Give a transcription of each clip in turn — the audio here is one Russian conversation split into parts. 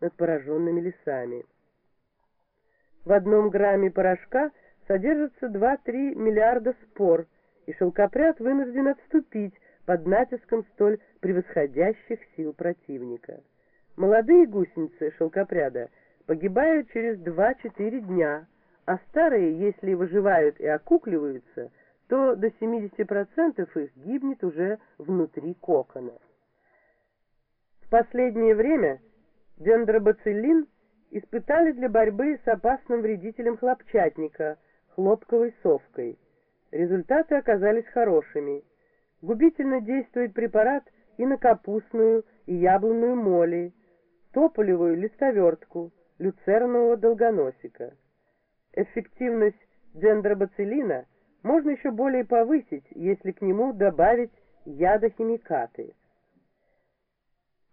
над пораженными лесами. В одном грамме порошка содержится 2-3 миллиарда спор, и шелкопряд вынужден отступить под натиском столь превосходящих сил противника. Молодые гусеницы шелкопряда погибают через 2-4 дня, а старые, если выживают и окукливаются, то до 70% их гибнет уже внутри кокона. В последнее время дендробациллин испытали для борьбы с опасным вредителем хлопчатника, хлопковой совкой. Результаты оказались хорошими. Губительно действует препарат и на капустную, и яблонную моли, тополевую листовертку, люцернового долгоносика. Эффективность дендробациллина можно еще более повысить, если к нему добавить ядохимикаты.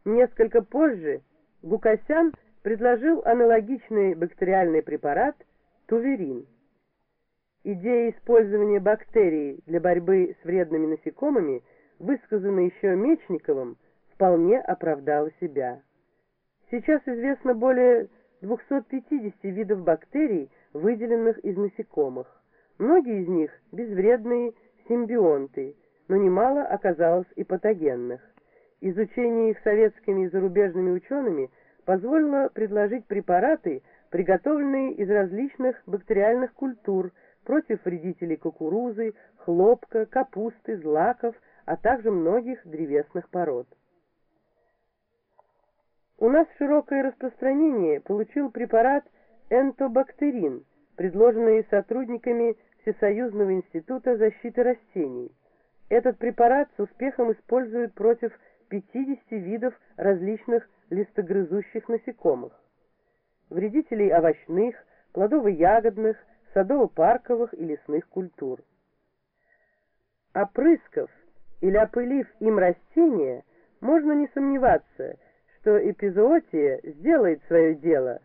Несколько позже Гукасян предложил аналогичный бактериальный препарат туверин. Идея использования бактерий для борьбы с вредными насекомыми, высказанная еще Мечниковым, вполне оправдала себя. Сейчас известно более 250 видов бактерий, выделенных из насекомых. Многие из них безвредные симбионты, но немало оказалось и патогенных. Изучение их советскими и зарубежными учеными позволило предложить препараты, приготовленные из различных бактериальных культур против вредителей кукурузы, хлопка, капусты, злаков, а также многих древесных пород. У нас широкое распространение получил препарат энтобактерин, предложенный сотрудниками Всесоюзного института защиты растений. Этот препарат с успехом используют против 50 видов различных листогрызущих насекомых, вредителей овощных, плодово-ягодных, садово-парковых и лесных культур. Опрыскав или опылив им растения, можно не сомневаться, что эпизоотия сделает свое дело.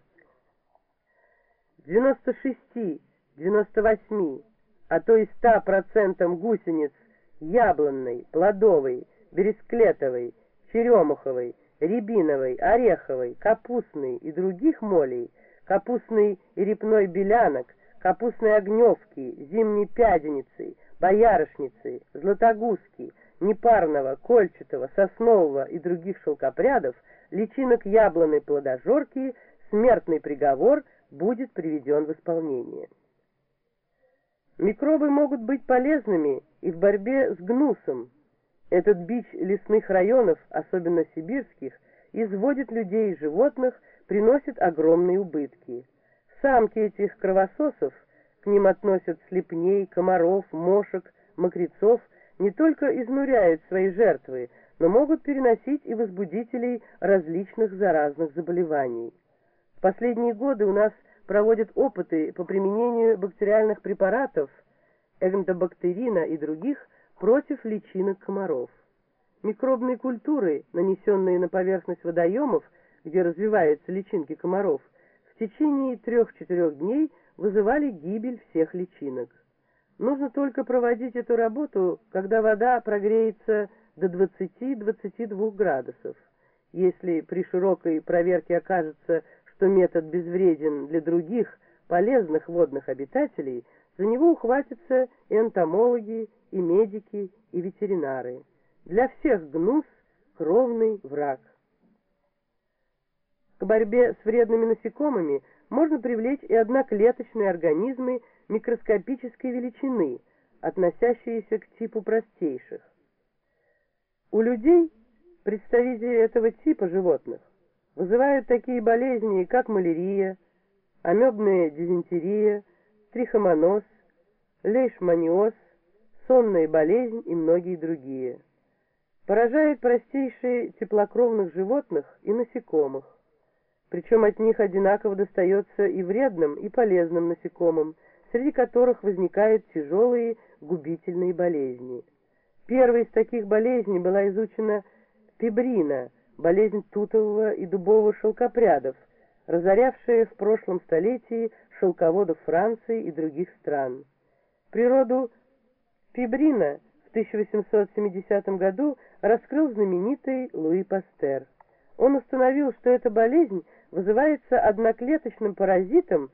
96, 98, а то и 100% гусениц яблонной, плодовой, бересклетовой, черемуховой, рябиновой, ореховой, капустной и других молей, капустной и репной белянок, капустной огневки, зимней пяденицы, боярышницы, златогузки, непарного, кольчатого, соснового и других шелкопрядов, личинок яблоной плодожорки, смертный приговор будет приведен в исполнение. Микробы могут быть полезными и в борьбе с гнусом, этот бич лесных районов, особенно сибирских, изводит людей и животных, приносит огромные убытки. Самки этих кровососов, к ним относят слепней, комаров, мошек, мокрецов, не только изнуряют свои жертвы, но могут переносить и возбудителей различных заразных заболеваний. В последние годы у нас проводят опыты по применению бактериальных препаратов, энтобактерина и других, против личинок комаров. Микробные культуры, нанесенные на поверхность водоемов, где развиваются личинки комаров, в течение трех-четырех дней вызывали гибель всех личинок. Нужно только проводить эту работу, когда вода прогреется до 20-22 градусов. Если при широкой проверке окажется, что метод безвреден для других полезных водных обитателей, за него ухватятся и энтомологи, и медики, и ветеринары. Для всех гнус – кровный враг. К борьбе с вредными насекомыми можно привлечь и одноклеточные организмы микроскопической величины, относящиеся к типу простейших. У людей представители этого типа животных вызывают такие болезни, как малярия, амебная дизентерия, трихомоноз, лейшманиоз, сонная болезнь и многие другие. Поражает простейшие теплокровных животных и насекомых. Причем от них одинаково достается и вредным, и полезным насекомым, среди которых возникают тяжелые губительные болезни. Первой из таких болезней была изучена пибрина, болезнь тутового и дубового шелкопрядов, разорявшая в прошлом столетии шелководов Франции и других стран. Природу пибрина в 1870 году раскрыл знаменитый Луи Пастер. Он установил, что эта болезнь вызывается одноклеточным паразитом